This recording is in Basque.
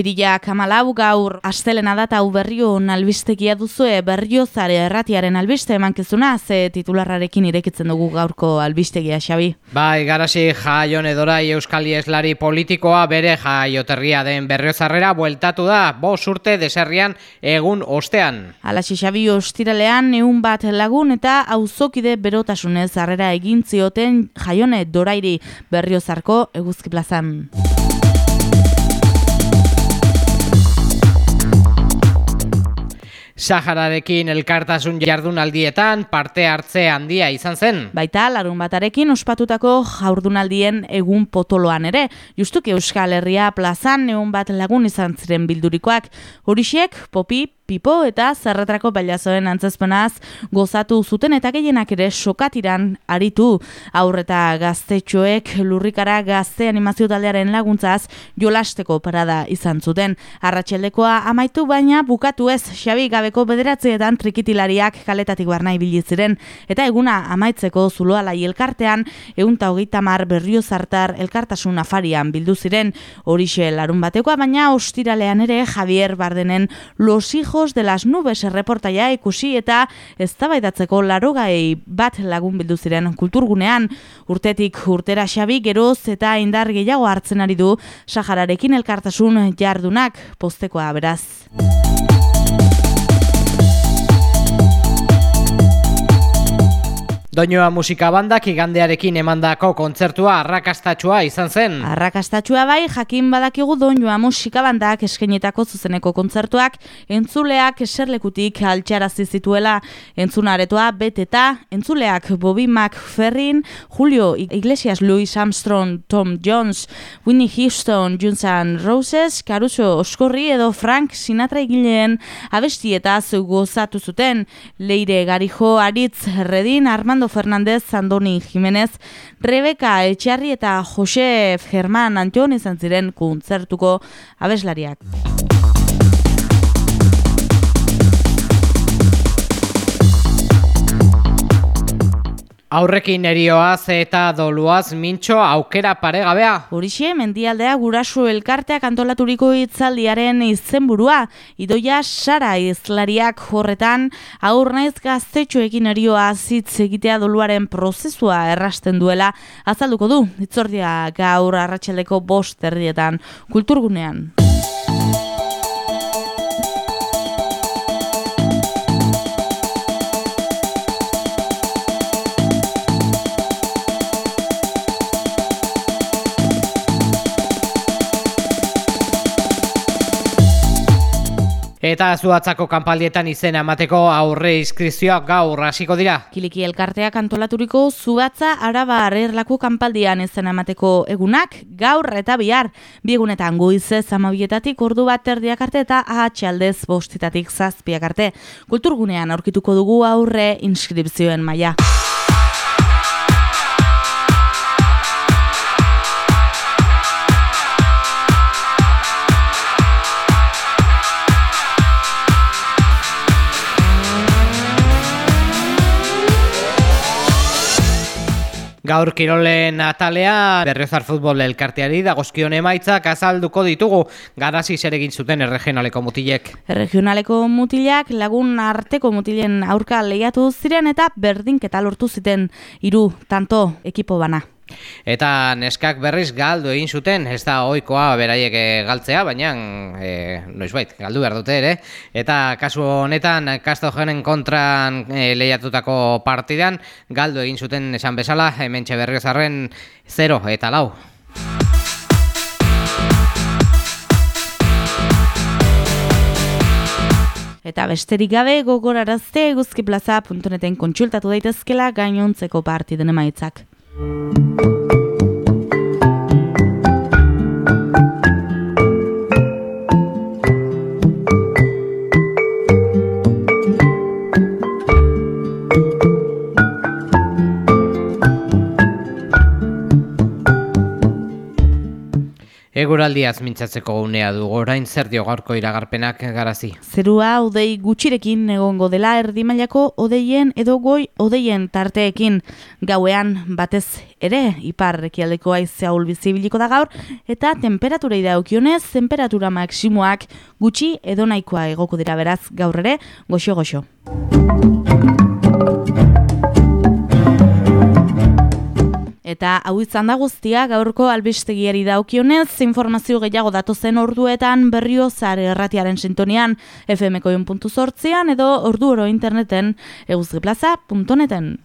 Apirila kamalau gaur astelena data hau berrio albistegia duzue berriozare erratiaren albiste emankizuna ze titularrarekin irekitzen dugu gaurko albistegia xabi. Bai, garasi jaion edorai euskali eslari politikoa bere jaioterria den berriozarrera bueltatu da, bos urte deserrian egun ostean. Alaxi xabi ostiralean eun bat lagun eta auzokide berotasunez harrera egin zioten jaione dorairi berriozarko eguzki plazan. Sahararekin elkartasun jardunaldietan parte hartze handia izan zen. Baita, larun batarekin ospatutako jaurdunaldien egun potoloan ere. Justuki Euskal Herria plazan egun bat lagun izan ziren bildurikoak. Horixek, popi, pipo eta zerretrako bailazoen antzezpenaz gozatu zuten eta gehienak ere sokatiran aritu. Aurreta gaztetxoek lurrikara gazte animazio taldearen laguntzaz jolasteko parada izan zuten. Arratxeldekoa amaitu baina bukatu ez. Xabi gabeko bederatzeetan trikitilariak kaletatik barna ibili ziren eta eguna amaitzeko zuloala elkartean eunta hogeita mar berrio zartar elkartasun afarian bildu ziren. Horixe larun batekoa baina ostiralean ere Javier Bardenen los de las nubes erreportaia ikusi eta eztabaidatzeko larogai bat lagun bildu ziren kulturgunean urtetik urtera xabi geroz eta indar gehiago hartzen ari du Sahararekin elkartasun jardunak postekoa beraz. Doinoa musika bandak igandearekin emandako kontzertua arrakastatxua izan zen. Arrakastatxua bai, jakin badakigu doinoa musika bandak eskenetako zuzeneko kontzertuak entzuleak eserlekutik altxarazi zituela entzunaretoa beteta, entzuleak Bobby McFerrin, Julio Iglesias, Louis Armstrong, Tom Jones, Winnie Houston, Guns N' Roses, Caruso Oskorri edo Frank Sinatra egileen abestietaz gozatu zuten, Leire Garijo, Aritz Redin, Armando Fernando Fernández, Andoni Jiménez, Rebeka Etxarri eta Jose Germán Antion izan ziren kontzertuko abeslariak. Aurrekin erioaz eta doluaz mintxo aukera paregabea. Horixe, mendialdea gurasu elkarteak antolaturiko itzaldiaren izenburua. Idoia Sara izlariak horretan aur naiz gaztetxoekin erioa zitz egitea doluaren prozesua errasten duela. Azalduko du, itzordia gaur arratxeleko bost erdietan kulturgunean. Eta zuatzako kanpaldietan izena emateko aurre izkrizioak gaur hasiko dira. Kiliki elkarteak antolaturiko zuatza araba arrerlaku kanpaldian izena emateko egunak gaur eta bihar. Biegunetan goizez amabietatik ordu bat erdiak arte eta ahatxaldez bostitatik zazpiak arte. Kulturgunean aurkituko dugu aurre inskripzioen maila. Gaur kirolen atalea berrezar futbol elkarteari dagozkion emaitzak azalduko ditugu garazi zer egin zuten erregionaleko mutilek. Erregionaleko mutilak lagun arteko mutilen aurka lehiatu ziren eta berdinketa lortu ziten hiru tanto ekipo bana. Eta neskak berriz galdu egin zuten, ez da oikoa beraiek eh, galtzea, baina e, noizbait, galdu behar dute ere. Eta kasu honetan, kasto jenen kontran e, lehiatutako partidan, galdu egin zuten esan bezala, hemen berriozarren 0 eta lau. Eta besterik gabe gogorarazte eguzkiplaza.neten kontsultatu daitezkela gainontzeko partiden emaitzak. Thank you. Eguraldiaz mintzatzeko unea du orain zer dio gaurko iragarpenak garazi. Zerua odei gutxirekin egongo dela erdimailako odeien edo goi odeien tarteekin gauean batez ere ipar ekialdeko aizea bizibiliko da gaur eta temperaturei daukionez temperatura maksimoak gutxi edo nahikoa egoko dira beraz gaur ere goxo goxo. Eta hau izan da guztia gaurko albistegiari daukionez, informazio gehiago datozen orduetan berrio zare erratiaren sintonian fmko sortzean edo ordu oro interneten eguzgeplaza.neten.